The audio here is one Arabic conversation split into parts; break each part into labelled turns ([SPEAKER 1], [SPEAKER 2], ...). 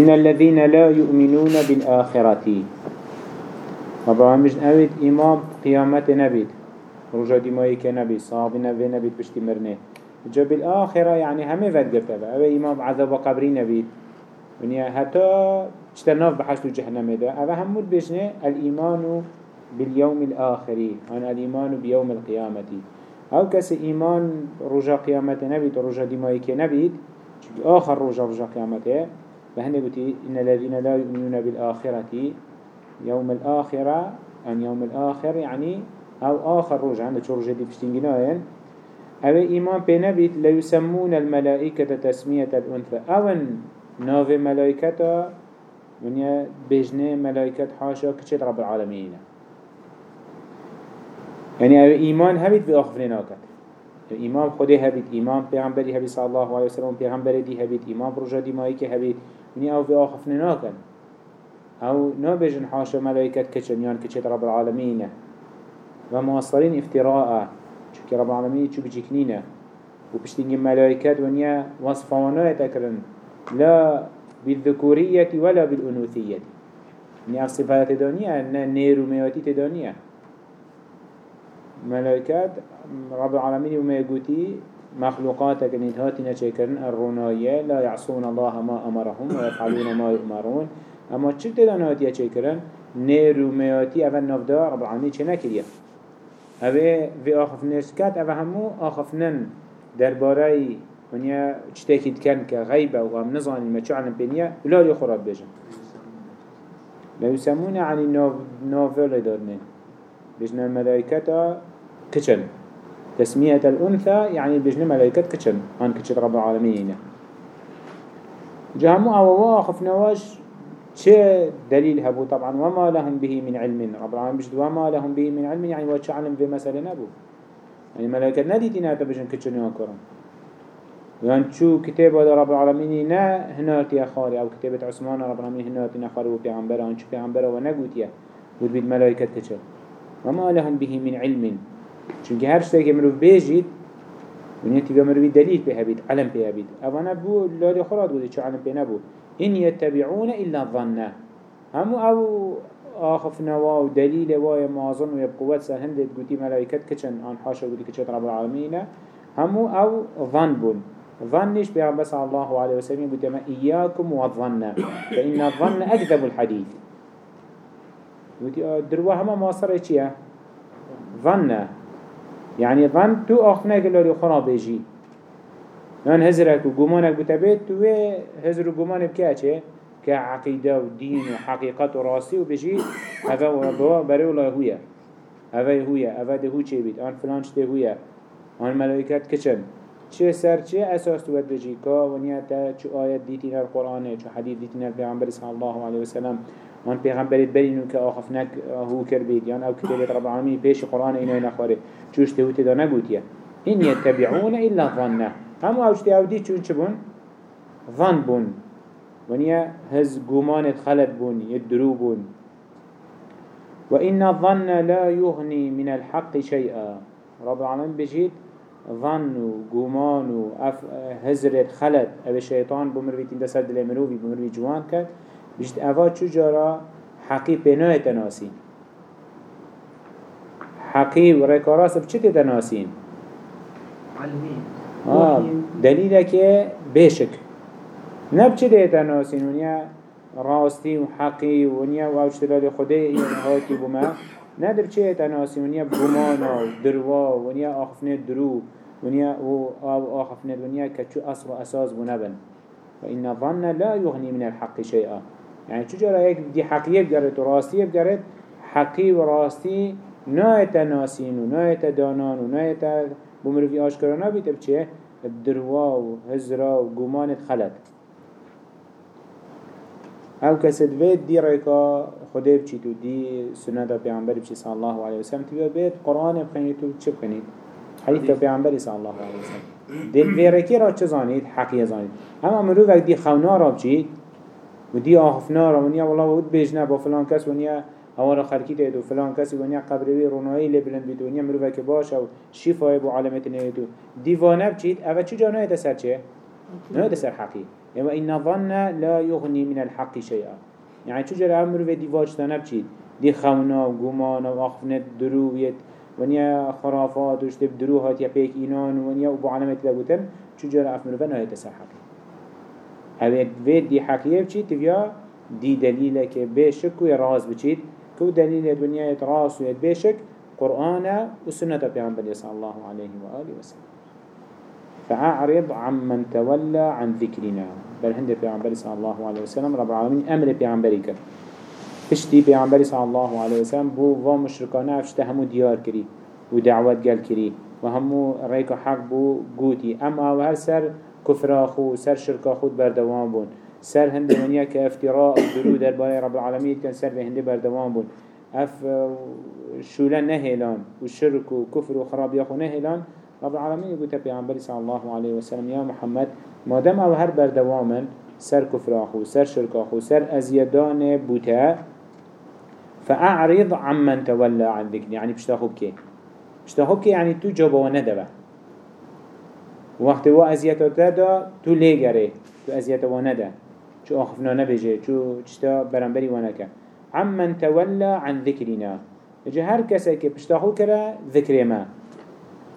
[SPEAKER 1] إن الذين لا يؤمنون بالآخرة رب العالمين أبد إمام قيامة نبيد رجا دمائك نبي صحابي نبي نبيد بشتي مرنه جا بالآخرة يعني همه فد قرته أبا. إمام عذاب قبري نبيد ونيا حتى اجتناف بحشت جهنم ده. أبا همود بشنه الإيمان باليوم الآخري عن الإيمان بيوم القيامة. أو كس إيمان رجا قيامة نبيد رجا دمائك نبيد آخر رجا رجا قيامته. فهنا قلتي إن الذين لا يؤمنون بالآخرة يوم الآخرة أن يوم الآخر يعني أو آخر رجع عند شو رجع دي بشتنجناين أو إيمان بنبيت لا يسمون الملائكة تسمية الأنثى. أو ناف ملائكة من بجنة ملائكة حاشا كتشت رب العالمين يعني أو إيمان هبيت في إيمان خده هبيت إيمان پیغمبری هبيت صلى الله عليه وسلم پیغمبری دي هبيت إيمان برجا دي مايك هبيت يعني أو في آخفنا كت أو نابجن حاشا ملائكة كتشن يان كتشت رب العالمين ومواصلين افتراء چونك رب العالمين چو بجيكنينه وبشتنجي ملائكات ونيا وصفوانا يتكرن لا بالذكورية ولا بالأنوثية يعني صفات تدانية نيرو ميوتي تدانية ملائكات رب العالمين وما يقولي مخلوقاتك ان هاتنا شكرن الروناية لا يعصون الله ما أمرهم ويفعلون ما يؤمرون اما چه تدان هاتيا شكرن نيرو ميوتي اول نفدا رب العالمين چه نكريه اوه في آخفنش كات اوه همو آخفنن درباره ونیا چتاكيد كان كغيبة وهم نظاني ما شو علم بينيا ولا يخرب بيجن لا يسمون عن النوفل دارنين بيجن الملائكة كتشن. تسمية الأنثى يعني بيجن ملائكة كتشن. عن كتشن رب العالمين. جهمو أو آخفنواش چه دليل هبو؟ طبعا وما لهم به من علم. رب العالمين بجد وما لهم به من علم. يعني وش علم في مسألة نبو. يعني ملائكة نديتين هاتا بجن كتشن يوكرم. يعني شو كتاب هذا رب العالمين نا هناتي أخاري. أو كتابة عثمان رب العالمين هناتي نخاري. شو بيعنبرا ونقوتيا ودبيد ملائكة تشل وما لهم به من علم. چونك هر شتاك مروف بيجيد ونيتي بمروف دليل بهبيد علم بهبيد أفانا بو لالي خراد بودي شو علم بنبو إن يتبعون إلا الظن. همو أو آخف نوا ودليل واي مازن ويبقوة سهند قوتي ملائكة كتشن عن حاشا قوتي كتشن رب العالمين همو أو ظن بون ظنش بيغمبر صلى الله عليه وسلم قلت إياكم والظن فإن الظن أكذب الحديث. قلت دروا هما مواصرة چيا ظن. يعني ظن تو آخناك اللي خرا بيجي نان هزرك وقمانك بتبيت تو هزر وقمان بكاچه كعقيدة ودين وحقيقة وراسي وبيجي هذا وربوا بري الله هويا هذا هويا هذا ده هو چه بيت آن فلان چه هويا آن ملائكات كچن چه سر چه أساس تو بجي كا ونيا تا چه آيات ديتنا القرآن چه حديث ديتنا البيغمبر صلى الله عليه وسلم آن پیغمبرت برینو که آخفنک هو کر بید. یان أو کتابت رب العالمین پیش قرآن اینو نخواره. چوش تهو تدا نگوتیه این یتبعون الا ظنه. همو اوش تی أو دی چون چه بون؟ ظن بون. ونیا هز گومانت خلط بون يدرو بون. وإن الظن لا يغني من الحق شيئا رب العالمين بجيت ظن وقومان وهزرت خلط أو الشيطان بمروي تندسر دل مروي بمروي جوان كد بجيت أفا چو جارا؟ حقي بنوه تناسين حقي وريكاراس بچه تناسين
[SPEAKER 2] علمين
[SPEAKER 1] آه دليلك بيشك نبچه ده تناسين ونيا راستي وحقي ونيا واوشتلال خده هاكي بما ندر چه تناسين ونيا بمانا دروا ونيا آخفنه درو ونيا أو آخفنه ونيا كچو أصل وأساس بنبن وإن الظن لا يغني من الحق شيئا يعني چجورا هيك دي حقية بجرد وراستية بجرد حقي وراستي نايت ناسين ونايت دانان ونايت بمروفي آشكرانا بيت بچه بدروا وهزرا وقومان خلط أو كسد بيت دي ريكا خده بچيتو دي سنة پیغمبر بچي صلى الله عليه وسلم تبا بيت قرآن بخينيتو چه بخينيت حديث پیغمبر صلى الله عليه وسلم دل ويركي را چه زانيت حقية زانيت اما مروفك دي خونا را بچيت ودي آخفنا را ونيا والله ود بيجنا با فلان كس ونيا هوا خلقی تید و فلان کسی ونیا قبروی رونایی لبلند بید ونیا مروفه که باشه و شفای بو علامت نیتو دیوانه بچید. اوه چو جانه تا سر چه؟ هذا سر حقي يعني وإن ظن لا يغني من الحق شيئا يعني شو جرى أمر في ديواج تنبشيد دي خونا وقمانا وأخفنت درويت ونيا خرافات وشتب دروهات يا بيك إينان ونيا أبو علامة لبوتن شو جرى أفمر فنا هاي حقي هذا فيد دي حقيقة بشي تبيا دي دليل كي بيشك ويراز بشيد كو دليل الدنيا يتراس ويتبيشك قرآن وسنة بيعنبر صلى الله عليه وآله وسلم فأعرض عمن تولى عن ذكرنا بل هند بيعنبر صلى الله عليه وسلم رب العالمين أمر بيعنبري كر تشتي بيعنبر صلى الله عليه وسلم بو و مشركانا افشتهمو ديار كري ودعوات قال كري وهمو ريك حق بو قوتي أما وهر سر كفر أخو سر شرك أخو بردوان بون. سر هند منيا كافتراء درو درباري رب العالمين كان سر هند بردوان بون. اف شولا نهلان والشرك وكفر وخراب ياخو نهلان رب العالمين يقول تبي عن صلى الله عليه وسلم يا محمد ما دام أو هر بردواما سر كفر اخو سر شرك اخو سر ازيدان بوتا فأعرض عمن تولى عن ذكري يعني بشتاخو بكي بشتاخو بكي يعني تو جابوا ندبه وقت و ازيته دا تو ليگره تو ازيته و نده شو اخفنا نبجه شو تشتا برنبري ونكه عمن تولى عن ذكرنا اجا هر کسی که پشتاخو کرا ذکر ما.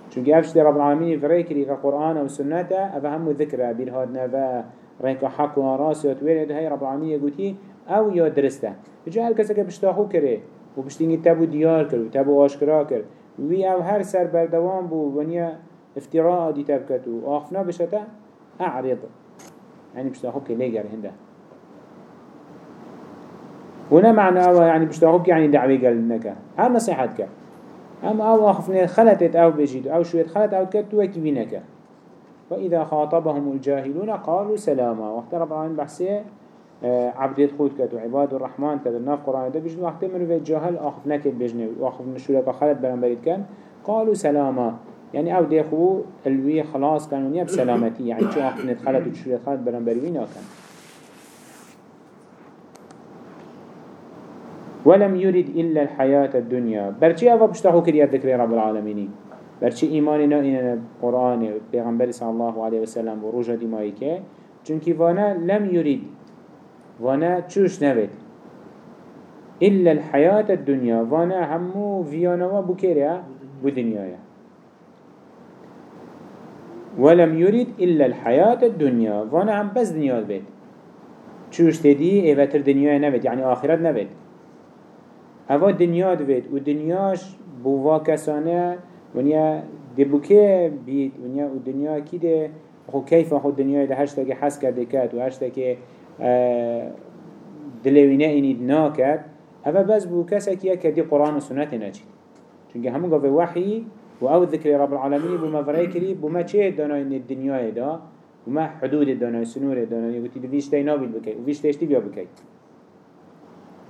[SPEAKER 1] چونکه افش رب العالمين فرأي كري قرآن و سنة افا همو ذكره بيرهادنا و ريك حق و راس و تويرد هاي رب العالمين يقولي أو يا درسته. اجا هر کسی که پشتاخو کرے و پشتینگی تبو دیار کرد و تبو آشکرا کرد. وی أو هر سر بردوان بو ونیا افتراء دي تبكتو آخفنا بشتا اعرض. يعني پشتاخو که ليگر هنده. هنا معنى أو يعني بشتاقوك يعني دعوي قال لك هل نصيحتك أما أو أخفنا خلتت أو بجيد أو شوية خلت أو كت وكبينك وإذا خاطبهم الجاهلون قالوا سلاما. وقت رب العالمين بحسيه آه، عبد خود كت وعباد الرحمن كت الناف قرآن ده بجد وقت منو في الجاهل أخفنا كت بجنه. وأخفنا شوية خلت بلان بريد كان قالوا سلاما. يعني أو ديخو الوي خلاص كانوا نيا بسلامتي يعني شو أخفنا خلت وشوية خلت بلان بريد كان ولم يرد إلا الحياة الدنيا برشي أفا بشتاقو كريا ذكر رب العالمين برشي إيماننا إننا قرآن پیغمبر صلى الله عليه وسلم وروجة دمائكه چونكي وأنا لم يرد وأنا تشوش نبت إلا الحياة الدنيا وأنا همو فيانا بكيريا بدنيايا ولم يرد إلا الحياة الدنيا. وأنا هم بس دنيا بيت تشوش تدي ايواتر دنيا نبت يعني آخرت نبت هوا دنیا دوید و دنیاش بوا کسانه ونیا دبوکه بید. ونیا و دنیا کی ده؟ خو کیف خود دنیا ده هشتا که حس کرده کد و هشتا که دلوینه اینید نا کرد. هوا بس بو کسا که کدی قرآن و سنت نچید. چونکه همون گفه وحی و أو ذکر رب العالمین بو مفرای کری بو ما چه دانای الدنیا دا؟ و ما حدود دانای سنور دانای و تی دویش تینا بیل بکی و ویش تیشتی بیا بکی؟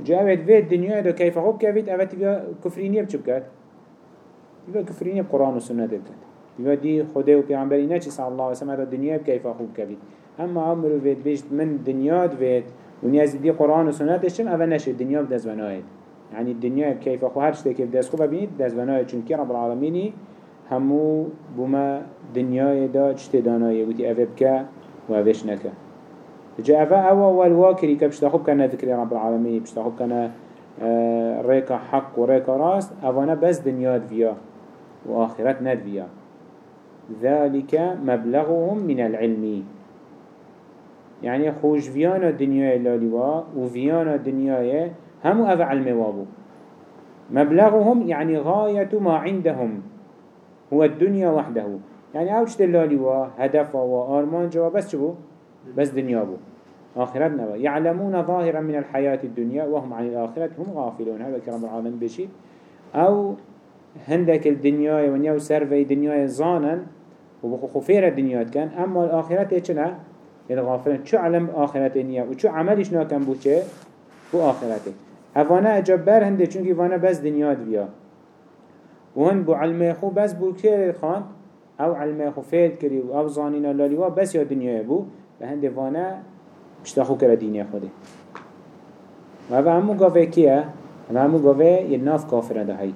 [SPEAKER 1] جاوید في الدنيا ده كيف خوب كافيت أبد تبقى كفرينية بچبكت تبقى كفرينية بقرآن وسنة دبكت تبقى دي خده وبيعنبري ناچي صلى الله عليه وسلم الدنيا بكيف خوب كافيت أما عمرو فيت بيشت من دنيا فيت ونياز دي قرآن وسنة تشم أبا نشي الدنيا بدز بنايد يعني الدنيا بكيف خو هرش كيف دز خوب ببينيد دز بنايد چونك رب العالمين همو بما دنيا دا چت دانايه وتي أفبك وأفش نكه جاء أفا أول والواكري كبشتاخب كان ذكر رب العالمين بشتاخب كان آه، ريكا حق وريكا راس أفانا بس دنيا فيا وآخرت ند فيا ذلك مبلغهم من العلم. يعني خوش فيانا دنيا اللالوا وفيانا دنيا هم أفا علم وابو مبلغهم يعني غاية ما عندهم. هو الدنيا وحده. يعني أوجد اللالوا هدف وآرمان جواب بس شبو بس دنيا بو. آخرت نبا. يعلمون ظاهرا من الحياة الدنيا وهم عن الآخرة هم غافلون. هذا كرام العالم بشي. أو هندك الدنيا ونيا وسرفي الدنيا زانا وخفير الدنيا كان أما الآخرة يتشنا الغافلين شو علم آخرت النيا وشو عملش ناكن بو چه؟ آخرته هفانا اجبر هنده چونكي فانا بس دنيا دبيا وهن بو علمه خو بس بو كير خان؟ أو علمه خو فيد كري أو زانينا لاليوا بس يا دنيا بو. فهنده فانا بشتاخو كرا دينيا خوده. و هذا همو قوه كيه هذا همو قوه يناف كافر ده هيد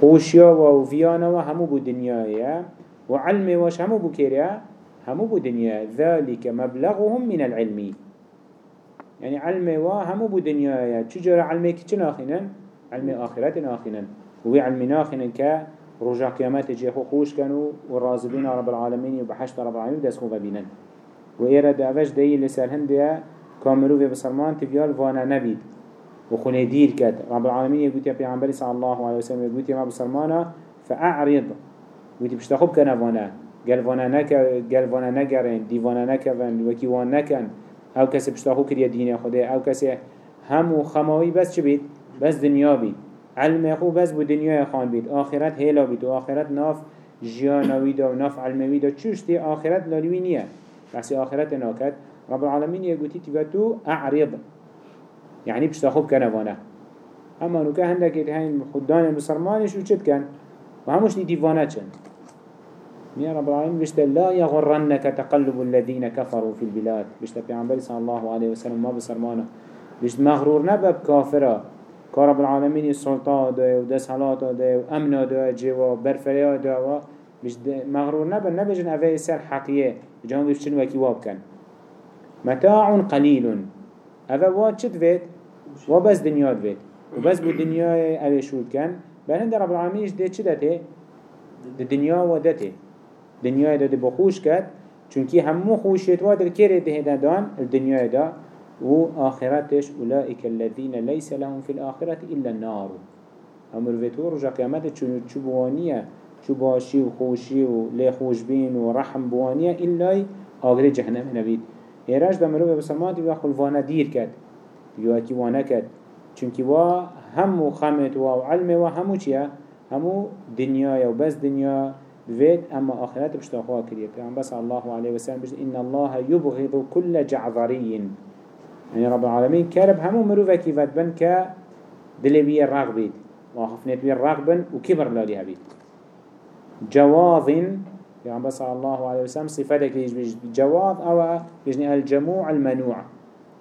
[SPEAKER 1] خوشيا و وفيانا و همو بو دنيايا و علمي واش همو بو كيريا همو بو دنيا ذلك مبلغهم من العلم يعني علم وا همو بو دنيا چجور علمي كي ناخنن علم آخرت ناخنن وي علم ناخنن ك رجع قيامات جي خو خوش كانوا والرازبين رب العالمين وبحشت رب العالمين دس خو ببينن وإيرا دعوش دي لسر هندية كاملو في بسرمان تبيال وأنا نبيد وخونه دير كد رب العالمين يقول يا پیغمبر صلى الله عليه وسلم يقول يا ما بسرمانا فأعرض. ويتي بشتخب كنا وأنا. قال وأنا نك قال وأنا نجرن دي وأنا نكفن وكي وأنا نكن أو كسي بشتاخو كريا دين خده أو كسي همو خماوي بس چه بيت بس دنيا بيت علم خو بس بو دنيا خان بيت آخرت هيلا بيت و آخرت ناف جيانوي دا و ناف علموي دا چوش دي آخرت لالوي نيا بس آخرت ناكت رب العالمين يقول تبتو أعرض. يعني بشتاخو بكنوانا اما نوكا هندك هين خدان المسلمانش وچت كان وهموش دي ديوانا چن. يا رب العالمين بشت لا يغرنك تقلب الذين كفروا في البلاد. بشت بيعنبري صلى الله عليه وسلم ما بسرمانه. بشت مغرور نبب كافرة كرب العالمين السلطان ده ودس حالات ده وأمن ده جوا برفريا ده بشت مغرور نبب نبجن أفاي سر حقية جانب بشتن وكي واب كان متاع قليل أفا واد شد فيت وبس دنيا فيت وبس بالدنيا أفا شود كان هند رب العالمين ده شدته الدنيا ودته دنیا دا دبا خوش کرد چونکی همو خوشیت واد الكيري ده دان الدنيا دا و آخرتش أولئك الذين ليس لهم في الآخرة إلا النار. أمر فيتو رجا قيامت چو بوانية چو باشي و خوشي و لي خوش بين و رحم بوانية إلا آغري جهنم نبيد إيراج دا مروف بسلمات يوخل وأنا دير كد يوكي وأنا كد چونكي وا همو خمت و علم و همو چيا همو دنيا و بس دنيا بفيد أما آخرات بشتاقوا كريه پیغمبر بس الله عليه وسلم بجد إن الله يبغض كل جعذري يعني رب العالمين كرب همو مروفا كيفت بن ك دلبي الرغبيد وخفنت بي الرغبن وكبر لاليها بيت جواظ يعني بس الله عليه وسلم صفتك جواظ أو يجني الجموع المنوع.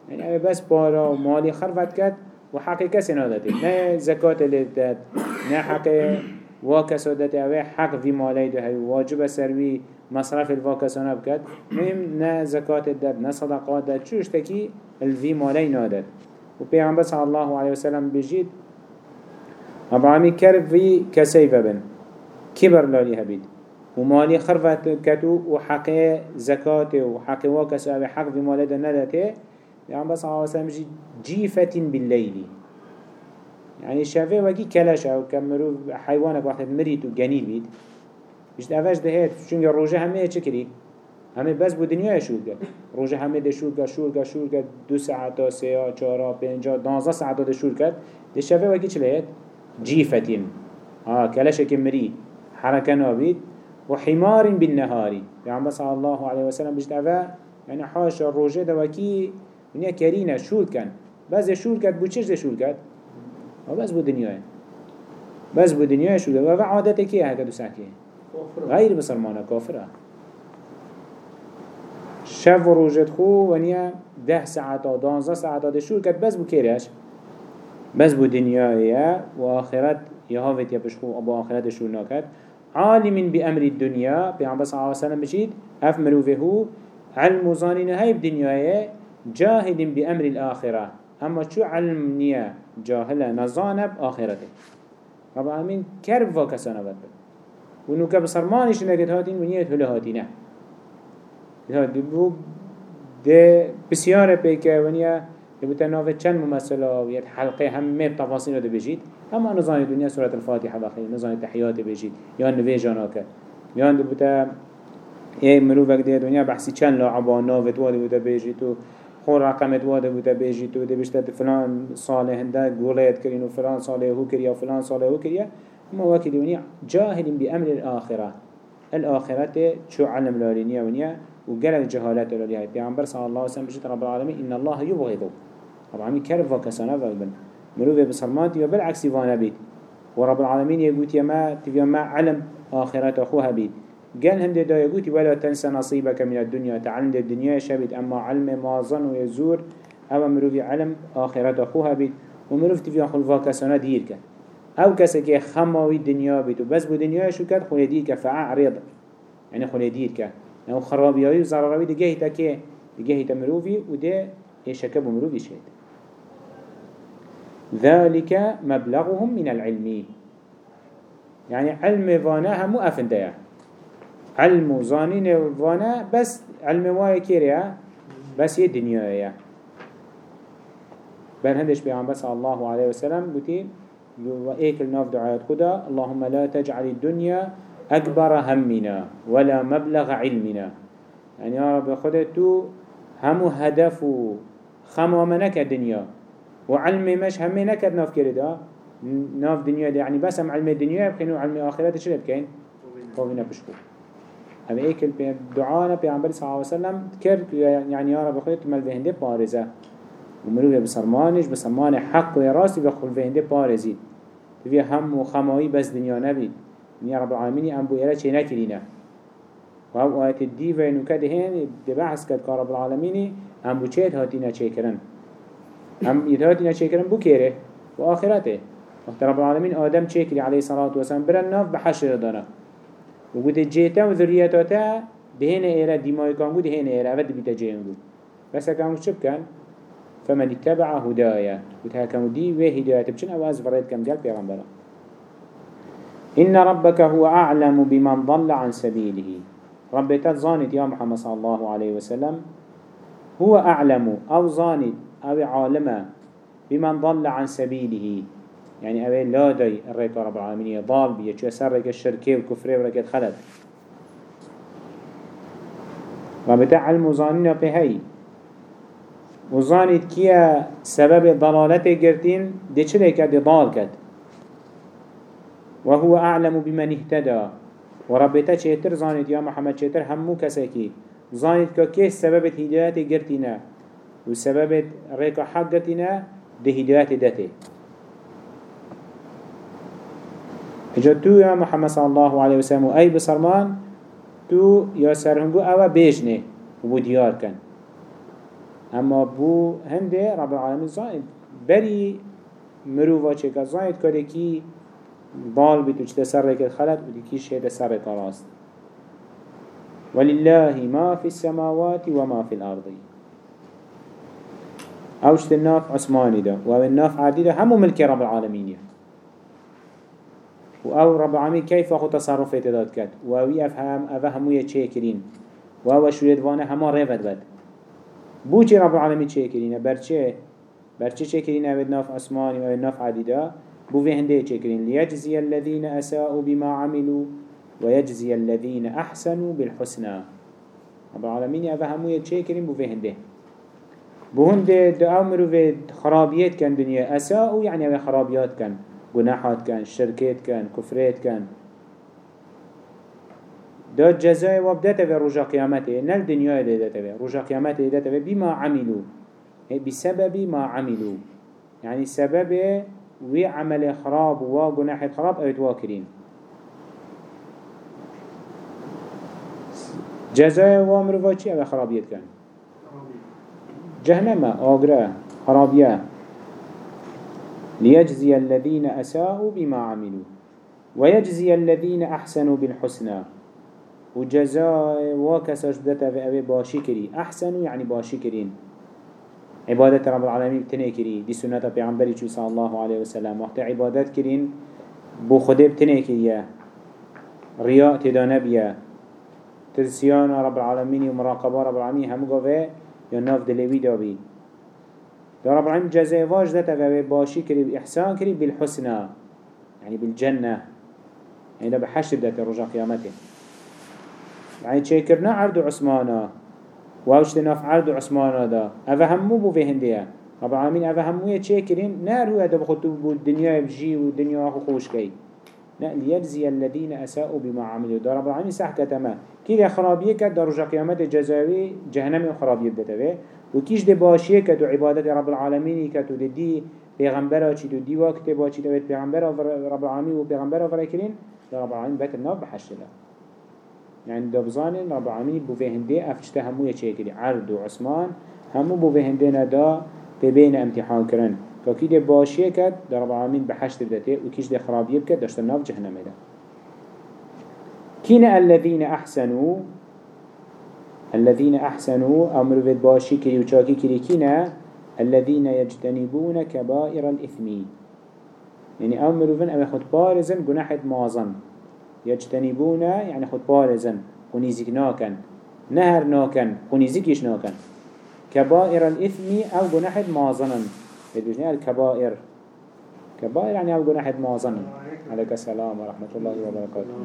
[SPEAKER 1] يعني بس بارا ومالي خرفت كت وحقي كسي نادته نه زكاة اللي داد نه حقي واكسادت اوه حق في مالي ده هي واجب سروي مصرف الواكسانه بكت مهم نا زكاة الدد نا صدقات دد شوش تكي الفي مالي نادد و پیغمبر صلى الله عليه وسلم بجيد ابراهيمي كرب في كسيفة بن كبر لالي هبيد ومالي خرفت كتو وحقي زكاة وحقي واكسا حق في مالي ده ندته پیغمبر صلى الله عليه وسلم جيفة بالليل يعني شافه وكي كلاش أو كمرو حيوانك وقت مريت وجنيل بيت بيشت افاش دهيت چونك روجه همه چكري همه بس بو دنیا شورگه روجه همه ده شورگه شورگه شورگه دو ساعتا سیا چارا پنجا دانزا ساعتا ده شور ده شافه وكي چلهت جيفتين آه كلاش كمري حركة نابيد وحمار بالنهاري يعني بس الله عليه وسلم بيشت افا يعني حاشا روجه ده وكي ونيا كرينه شور بس شور كد بو چش شور كد بس بو دنيا بس بو دنيا شو ده و عادته كيه هكذا ساكي غير مسلمانه كافره شف و روجت خو ونیا ده ساعت و دانزه ساعت ده شور کد بس بو کیرش؟ بس بو دنیایه و آخرت يهافت يبشخو أبو آخرت شور ناكد عالم بأمر الدنيا بيعم صلى الله عليه وسلم بشيد أف مروفه علم ظانين هاي بدنيايه جاهد بأمر الآخرة. أما شو علم نية جاهلة. نظانب آخرته. رب العالمين كرب وكسانا بدل ونو كبصرمانش نكت هاتين ونية هلا هاتينه هاد بو ده بسيارة بيكا ونيا يبتا نافت چند ممثلة ويت حلقه همه تفاصيل ده بجيد اما نظام الدنيا سورة الفاتحة بخير نظام التحيات بجيد يان نوي جاناك يان ده بتا إيه مروفك ده دنيا بحثي چند لعبا نافت واده بتا بجيد خور رقمت واده بوده بیجی تو ده بشتت فلان ساله هنده گولیت کرین و فلان ساله هو کریا و فلان ساله هو کریا اما وكي ونيا جاهل بأمر الآخرة. الآخرة شو علم لارينيا ونيا وقال جهالات لاريها بيعنبر صلى الله عليه وسلم بجد رب العالمين إن الله يبغضه رب العالمين كرف وكسانا فالبن مروفة بصرمات وبالعكس فانا بيت ورب العالمين يقول يما تبيا ما علم آخرة أخوها بيت قال هند دا يقولي ولا تنسى نصيبك من الدنيا. تعلم الدنيا شبت أما علم ما ظن ويزور أو مروفي علم آخرت أخوها بيت. ومروف تفيا خلفا كسانا ديرك أو كسك خماوي الدنيا بيت. وبس بو دنيا شو كد خلي ديرك فأعرض. يعني خلي ديرك أو خرابيوي و ضرراوي دي جهتا كي دي جهتا مروفي و دي ايشكا بمروفي شهد ذلك مبلغهم من العلم. يعني علم فانا همو افنديا علم وظانين فانا بس علم واي كيريا بس هي دنيا بل هندش بيعن صلى الله عليه وسلم بتي وإيك الناف دعايات خدا اللهم لا تجعل الدنيا أكبر همنا ولا مبلغ علمنا يعني يا رب خدا تو همو هدف خمو منك الدنيا وعلم مش همي نكد ناف كردا ناف دنيا دي يعني بس هم علم الدنيا بخينو علم آخرات شو بكين قوينا بشكو هم ايك الدعاء بيعنبري صلى الله عليه وسلم تكر يعني يا رب خدا تمال بهنده بارزة ومروه بسرمانش بسرمان حق و راستی بخول فهنده پارزید تبی هم و خمایی بس دنیا نبید نیا رب العالمینی ام بو ایره چه نکرینه و هم آیت دی و نکده هین دی بحث کد که رب العالمینی ام بو چه هاتینا چه کرن هم هاتینا چه کرن بو کره و آخرته وقت رب العالمین آدم چه کری علیه صلاة و سلام برن ناف بحشر دانا و بود جیتا و ذریتاتا بهین ایره دیمای کان بود هین ایره اول بیتا جیان بود. بس اکامو چه بکن؟ فمن اتبع هدايا وتهكمو دي وهداية بچن أو از فريد كم قال پیغمبرا إن ربك هو أعلم بمن ضل عن سبيله رب تظانت يا محمد صلى الله عليه وسلم هو أعلم أو ظانت أو عالم بمن ضل عن سبيله يعني أبي لا داي الرئيك رب العالمين ضال بيه شو سرك الشركة والكفرة وركت خلد. رب تعلم ظاننا بهي وزانید کیا سبب ضلالت گرتین دی چلی کد دی ضال کد وهو أعلم بمن اهتدى. وربتا چهتر زانید یا محمد چهتر همو زانید که کس سبب هدایت گرتینا و سبب ریکا حق گرتینا دی هدایت دته. تو يا محمد صلى الله عليه وسلم اي بسرمان تو يا سرهنگو أو بيجنه و ديار كن اما بو هنده رب العالمين زايد بري مروفا چه زايد كده كي ضال بيتو چه سر ركت خلط ودي كي شهد سر راست ولله ما في السماوات وما في الأرض. اوشت الناف عثماني ده و الناف عادي ده همو ملك رب العالمين و أو رب العالمين كيف اخو تصرفه داد كد و اوي افهم افهمو يتشيكرين و أو شويد وانه هما ريفت بد بو چه رب العالمين چه کرینه برچه برچه چه کرینه اوید ناف عثماني و ناف عدیده بو في هنده چه کرین ليجزي الذين أساءوا بما عملوا ويجزي الذين أحسنوا بالحسنى. رب العالمين أفهموا چه کرین بو في هنده بو هنده في خرابيات كان دنيا أساءوا يعني اوه خرابيات كان گناحات كان شركات كان كفرات كان دا جزای وابدته في رجا قيامته نل دنيا دادته في رجا قيامته دادته في بما عملوا بسبب ما عملوا يعني سبب وي عمل خراب و جناح خراب أو تواكرين جزای وامر و چی أو خرابیت کن؟ جهنم آگره خرابیه. ليجزي الذين أساءوا بما عملوا ويجزي الذين أحسنوا بالحسنى. و جزاء واكساش بدتا في أبي باشي كري. أحسن يعني باشي كرين. عبادة رب العالمين بتنه كري. دي سنة بيعنبري صلى الله عليه وسلم. وقت عبادات كرين بو خده بتنه كريا. رياء تدانة بيا. ترسيان رب العالمين ومراقبة رب العالمين. هم قوة يناف دلوي دابي. دا رب العالمين جزاء دتا في أبي باشي كري بإحسان كري بالحسنى يعني بالجنة. يعني ده بحشر دتا رجا قيامته. يعني چه کرنا عرض عثمانا. واوشت ناف عرض عثمانا دا. اوه همو بو في هندية. رب العالمين همو چه کرين نار هو دا بخطو بو الدنيا بجي و الدنيا اخو خوش كي. لا ليجزي الذين أساءوا بما عملوا. دا رب العالمين سحكة تما كي دا خرابيه كد دا رجا قيامت جزاوي جهنم خرابيه بدتوه وكيش دي باشيه كدو عبادت رب العالمين كدو دي, دي پیغمبر چی دو دی وقت با چی دوید پیغمبر رب العالمین و پیغمبر آفره کرین رب العالمین بات الناف بحشت ده يعني دبزانين رب العالمين بو فهنده افشته همو يچه عرض و عثمان همو بو فهنده ندا ببين امتحان کرن. فكي ده باشيه كد در رب العالمين بحشت بدته وكيش ده خرابيه بكد داشت الناف جهنم ده كين الذين أحسنوا الذين أحسنوا أمر في باشي كري وشاكي كري كنا الذين يجتنبون كبائر الإثم. يعني أمر في أمر خد بارزن جناحة مازن. يجتنبون يعني خد بارزن ونيزك ناكن. نهر ناكن ونيزكيش ناكن. كبائر الإثم أو جناحة مازنا بدوجنها الكبائر. كبائر يعني أو جناحة مازنا عليك السلام ورحمة الله وبركاته.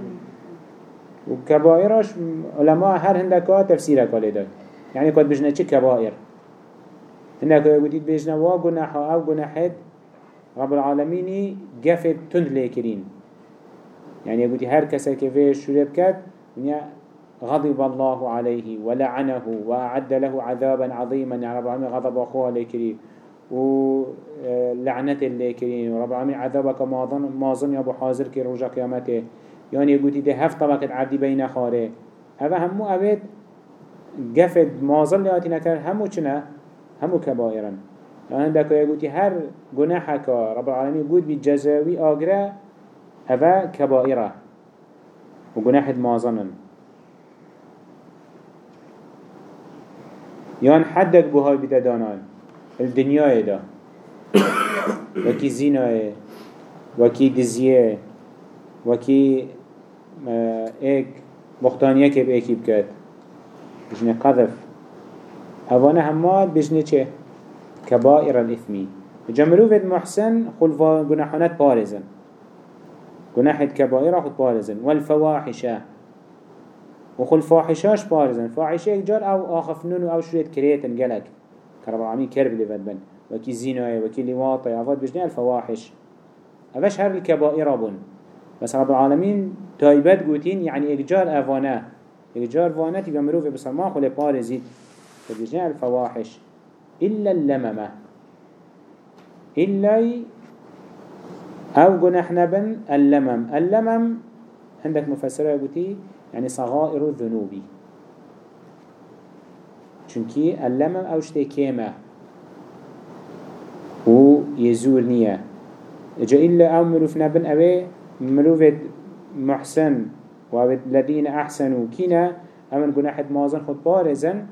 [SPEAKER 1] وكبائرش علماء هر هندكا تفسيره قال ده يعني قد بجنا چه كبائر هندكا يقولي بجنا وا جناحة أو جناحة رب العالمين جفت تند ليكرين يعني يقولي هر كسا كيفيش شرب كات غضب الله عليه ولعنه وأعد له عذابا عظيما يعني رب العالمين غضب أخوه ليكري ولعنة الليكرين ورب العالمين عذابك ماظن يا أبو حاضر كي رجع قيامته يعني يقول ده هفت طبقة عدي بين خاره. هذا همو أبد قفد ماظن لاتي نكر همو چنا همو كبائرا يعني عندك يقول هر جناحك رب العالمين يقول بالجزاوي آقرا هذا كبائرة وجناح ماظنا يان حدك بهاي بدا دانان. الدنيا دا. وكي زينة وكي دزيه وكي ايك مختانية كيب ايكي بكات بجنة قذف. اوانا همات بجنة چه؟ كبائر الإثمي جملو في المحسن خلفا جناحانات بارزن. جناحة كبائر خد بارزن. والفواحشة. وخل فاحشاش بارزن. فاحشه جار أو آخفنون أو شريت كريتن قلق كرب العالمين كرب لفت بن. وكي زيناي وكي لواطي افاد بجنه الفواحش. افش هر الكبائر بن بس رب العالمين تايبت قوتين يعني اجار افانا اجار فانا تبقى مروفي بسلمان خل بارزيت فبجنه الفواحش. إلا اللممة. إلا أو جناح نبن اللمم. اللمم عندك مفسرة قوتي يعني صغائر الذنوب چونكي اللمم أو شتي كيمة و يزور نية إلا أو مروف نبن اوه مروفت محسن و الذين احسنوا كينا امن قناحت مازن خد بارزن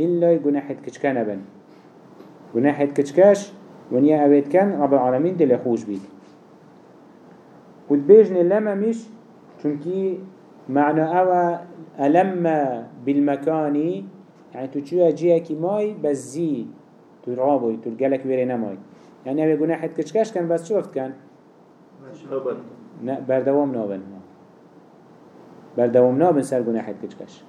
[SPEAKER 1] إلا قناحت كچكا بن قناحت كچكاش ونيا اويت كان رب العالمين دل خوش بيت ودبيجن اللمم مش چونكي معنى أوا ألم بالمكان يعني تشوى جيكي ماي بس زي ترابوي تلقالك ويرينا ماي يعني أبي قناح كشكاش كان بس شوفت كان بردوام نابن بردوام نابن سر قناح كشكاش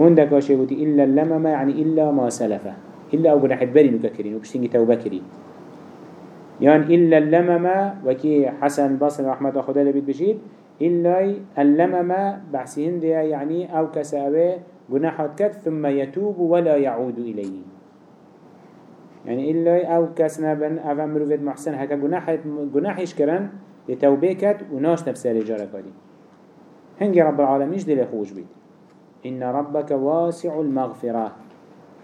[SPEAKER 1] هون دكاش يقولي إلا اللمم يعني إلا ما سلفه. إلا أو قناح بري نككرين وكشتنجي توبة كرين يعني إلا اللمم وكي حسن بصر الله خدا لبيت بشيد إلا اللمم بحسين دي يعني أو كسابه جناحات كت ثم يتوب ولا يعود إليه يعني إلا أو كسنا بن أفهم مروفيد محسن هكا جناح جناحش كرن لتوبه كت وناش نفسه رجالة كدي هنجي رب العالمين دي لخوش بيت. إن ربك واسع المغفرة.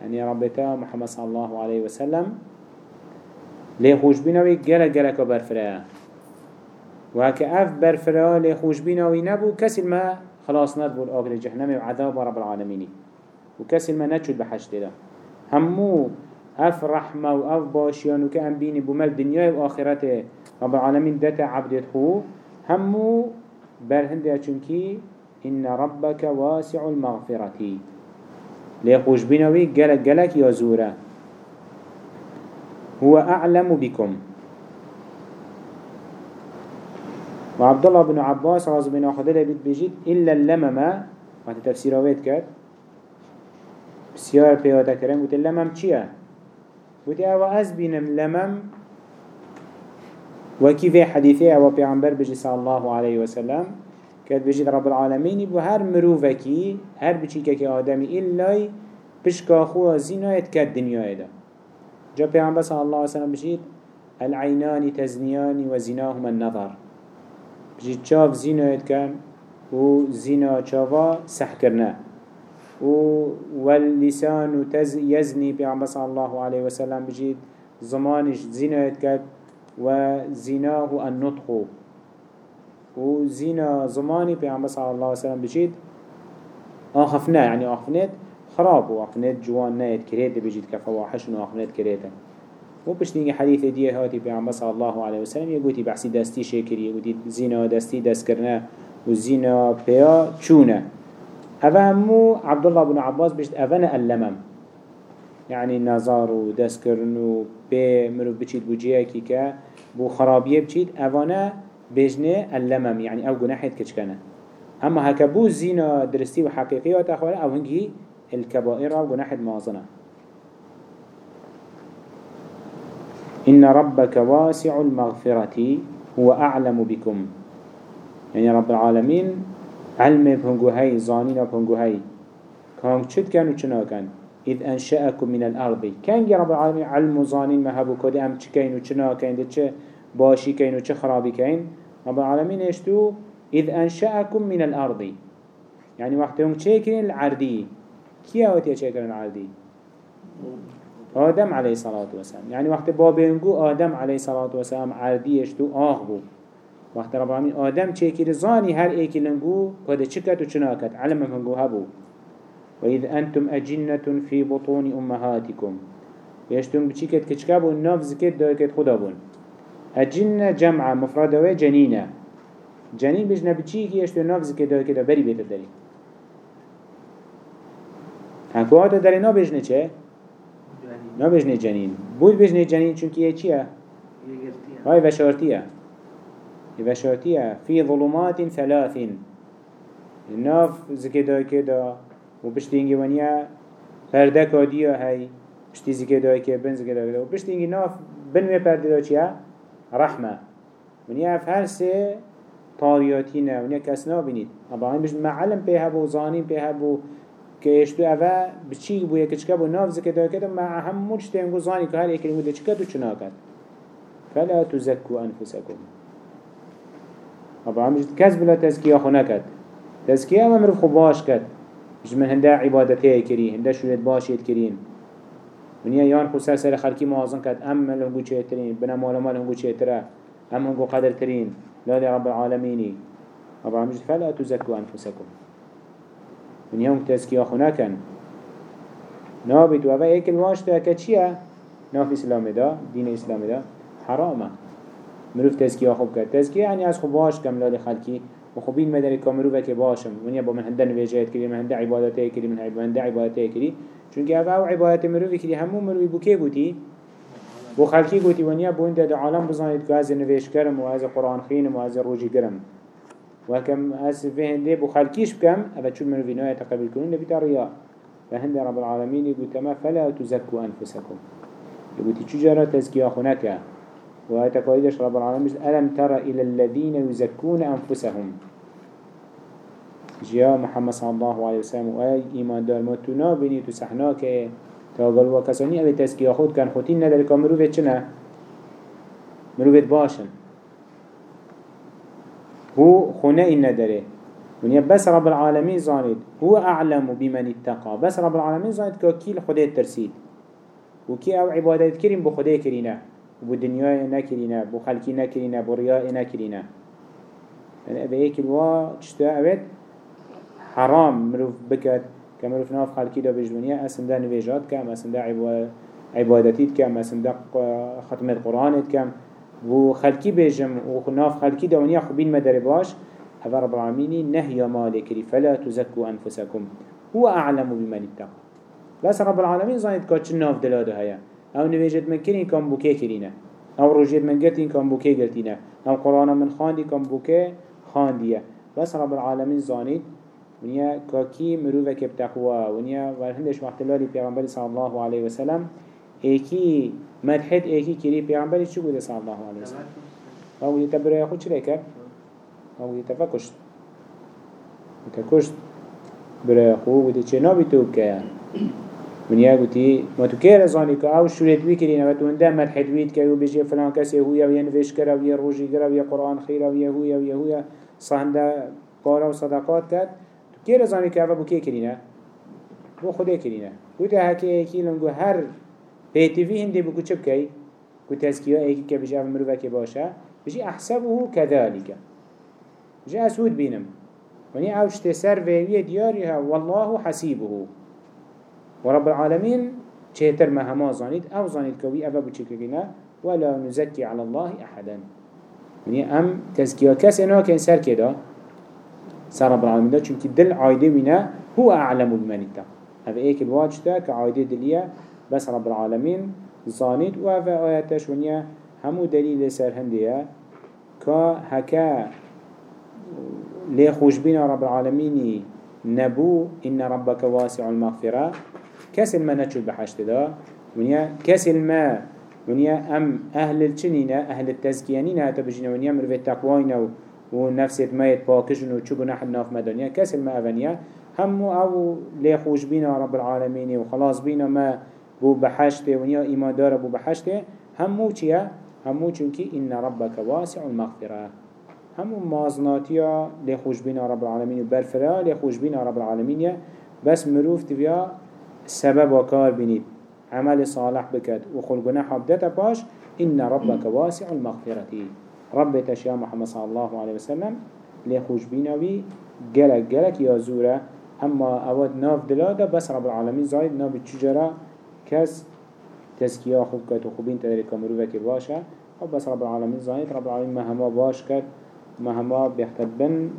[SPEAKER 1] يعني ربتا محمد صلى الله عليه وسلم لخوش بينوي جل جلك برفراه وهك أف برفرال خوش بيناوي نبو كسل ما خلاص نبو الآخر جهنم وعذاب رب العالمين. وكسل ما نتشد بحشت ده. همو اف رحمة واف باشيان وكأن بيني بمال دنيا وآخرته. رب العالمين دتا عبدت خو همو برهند چونكي إن ربك واسع المغفرة. ليخوش بيناوي قلق قلق يا زورا هو أعلم بكم. وعبد الله بن عباس رضي بن أخذ بيت بيجيت إلا اللمم. وقت تفسير ويت كات بسيار بيوتا كرم قلت اللمم چيه؟ قلت أوا أز بينم لمم وكيف حديثه أو بيعنبر بجي صلى الله عليه وسلم كات بيجيت رب العالمين بو هر مروفكي هر بچيكك آدمي إلا بشكا خوا زينايت كات دنيا دا. جا بيعنبر صلى الله عليه وسلم بجيت العينان تزنيان وزناهما النظر. بجي چاف زينويت كان و زينا چافا سح واللسان يزني بيعمل صلى الله عليه وسلم بجيت زمانش زينويت كان وزيناه النطق. و زينا زماني بيعمل صلى الله عليه وسلم بجيت آخفنا يعني آخفنت خراب وأخنات جوان نايت كريت بيجيت كفواحش وأخنات كريتا وبشتيني حديث دي هاتي بيعمل صلى الله عليه وسلم يقولي بحسي دستي شكري يقولي زينا دستي دست وزينا بيا چونه. أفهمو عبد الله بن عباس بيشت أفنا ألمم. يعني نظار و دست کرن و بو جيكي كا بو خرابيه بچید بجنه اللمم يعني أو جناحيت كتشكنا أما هكا بو درستي وحقيقية وتأخوالي أو هنجي الكبائر أو جناحيت مازنة. إن ربك واسع المغفرة هو أعلم بكم. يعني رب العالمين علم بهنجو هاي زانين بهنجو هاي كان شد كانوا شنا كان إذ أنشأكم من الأرض. كان رب العالمين علم زانين ما هبو كده أم كين وشنا كين ده باشي كين وش خرابي كين رب العالمين يشتو إذ أنشأكم من الأرض. يعني وقت هم تشيكين العردي كيا وتي تشيكين العردي آدم عليه الصلاة والسلام. يعني وقت بابينجو آدم عليه الصلاة والسلام عردي يشتو آخبو وقت رب العالمين آدم تشيكين زاني هر ايكي لنجو كده چكت وچناكت علم منجو هبو. وإذ أنتم أجنة في بطون أمهاتكم يشتم بچيكت كچكابو الناف زكت دايكت خدابون أجنة جمعة مفردة جنينة جنين بجنا بچيكي يشتو الناف زكت دايكت بري بيت داري هنكو هاتا داري نا بجنة چه؟ نا بجنة جنين بود بجنة جنين چونك يه چيه؟ هاي وشارتيه وشارتيه في ظلمات ثلاث. الناف زكت دايكت و پشتینگی ونیا پرده کادیا هی پشتی زیگه دای که بن زیگه دای و پشتینگی ناف بنوی پرده دا چیه؟ رحمة. ونیا اف هر سه طاریاتی نه ونیا کس نابینید. اما این بشت معلم پیه بو زانین پیه بو که اشتو اوه بچی بو یکچکه بو ناف دای که مع همون شتینگو زانی که هر یکی مده چکه تو فلا تزکو انفسکم اما همش کس بلا تزکیه خونه کد تزکیه اما مروف خوباش کد مش من هنده عبادته كري هنده باشيت كرين ونيا يان خسر سر خلقي موازن كد أم لهنگو چه ترين بنا مالا ما لهنگو چه ترى أم هنگو قدر لا العالمين رب العالمين فلا تزكوا أنفسكم من يوم تزكي أخونا كان نابت وفا ايك الواشتا كتشيا ناف إسلام دا دين إسلام دا. حرامه. مروف تزكي أخوب كد تزكي يعني از خوباش كم لالي خلقي وخبين مدري كامرو بك باشم. من يبا من هندن وجهت كري من هند عبادته كري من هند عبادته كري چونك أفا أو عبادت مروي كري همو مروي بوكي بوتي بو خلقي قوتي ونيا بو دا عالم بزانيت كو هز نويش كرم و هز قرآن خينم و هز روجي كرم وكم هز في هنده بو خلقيش بكم أفا چون مروي نوية تقبل كنون نبي تاريا فهند رب العالمين يقول تما فلا تزكوا أنفسكم يقول تجارة تزكية خناك قائدش رب العالمين ألم ترى إلى الذين يزكون أنفسهم؟ جيا محمد صلى الله عليه وسلم وآي إيمان دار ما تنابني تسحناك تاقل وكساني أبي تزكية خود كان خوتين ندر كامروفة چنا مروفة باشن. هو خناء الندره ونيا بس رب العالمين زانيد هو أعلم بمن اتقى بس رب العالمين زانيد كاكيل خده الترسيد وكي أو عبادات كريم بخده كرينه بو دنيا نكرينا بو خلقي نكرينا بو رياء نكرينا يعني أبا هيك الوا تشتاء أبد حرام مروف بكت كمروف ناف خلقي دا بجدنيا أسن دا نواجات كم أسن دا عبادتيت كم أسن دا ختم القرآن كم بو خلقي بيجم وناف خلقي دا ونيا خبين مدر باش هذا رب العالمين نهي مالك فلا تزكوا أنفسكم هو أعلم بمن اتقى بس رب العالمين زايد كاتش ناف دلاده هيا أو نویجت من کرین کام بوکه کرینه أو روجت من گرتین کام بوکه گرتینه أو قرآن من خاندی کام بوکه خاندیه بس رب العالمین زانید ونیا کاکی مروفه که بتقوى ونیا ورهندش وقت لالی پیغمبر صلی الله علیه وسلم ایکی مدحت ایکی کری پیغمبری چی بوده صلی الله علیه وسلم أو یتبره خود چرا کرد أو یتفکشت یتکشت برای خوب بوده چه نابی تو که ونیا گوتی ما تو که رزانی که آو شورت وی کرین و تو انده مدحت وید که أو بجی فلان کسی هویا و ینویش کرا و روژی کرا و قرآن خیرا و هویا و هویا صحنده قارا و صدقات کرد. تو که رزانی که أو بو خوده کرینه گوتی هکی ایکی لنگو هر بو کچه بکی گو تزکیه ایکی که بجی آو مروفه که باشه. بجی احسبه كذلك بجي أسود بينم وني أوشت سر ويوية ديارها والله حسيبه ورب العالمين چهتر ما هما زانيد أو زانيد كوي افا بچكرنا ولا نزكي على الله احدا. يعني ام تزكيه كاس انه كان سر كده سر رب العالمين ده چونك دل عايده منا هو اعلم المنتا هذا ايك الواجتا كعايده دليا بس رب العالمين زانيد وافا آياتش ونيا همو دليل سر هندية كا لي خوش بنا رب العالمين نبو إن ربك واسع المغفرة. كسل ما نتشل بحشت دا ونيا كسل ما ونيا أم أهل الچنين أهل التزكيانين هاتا بجينا ونيا مروي تقوينا ونفسيت ما يتباكجن وچوبو نحن ناف مدنيا كسل ما أغنيا همو أو لي خوش بنا رب العالمين وخلاص بنا ما بو بحشت ونيا إيمان دار بو بحشت همو چيا همو چونكي إن ربك واسع المغفرة. همو مازناتيا لخوش بنا رب العالمين وبرفرا لخوش بنا رب العالمين بس مروف تبيا سبب وكار بنيت عمل صالح بكت وخلقنا حبدتا باش. إن ربك واسع المغفرة. رب تشيا محمد صلى الله عليه وسلم لخوش بنا بي جلك جلك يا زورة. أما أود ناف دلادا بس رب العالمين زايد ناف تشجرة كز تزكية خوب كت وخوبين تدري كمروفة باشا بس رب العالمين زايد رب العالمين مهما باش كت مهما بيحتبن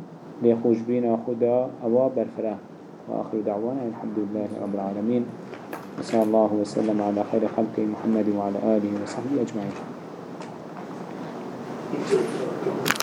[SPEAKER 1] ليخوش بينا خدا أوا برفرا وآخر دعوانا الحمد لله رب العالمين. وصلى الله وسلم على خير خلق محمد وعلى آله وصحبه أجمعين.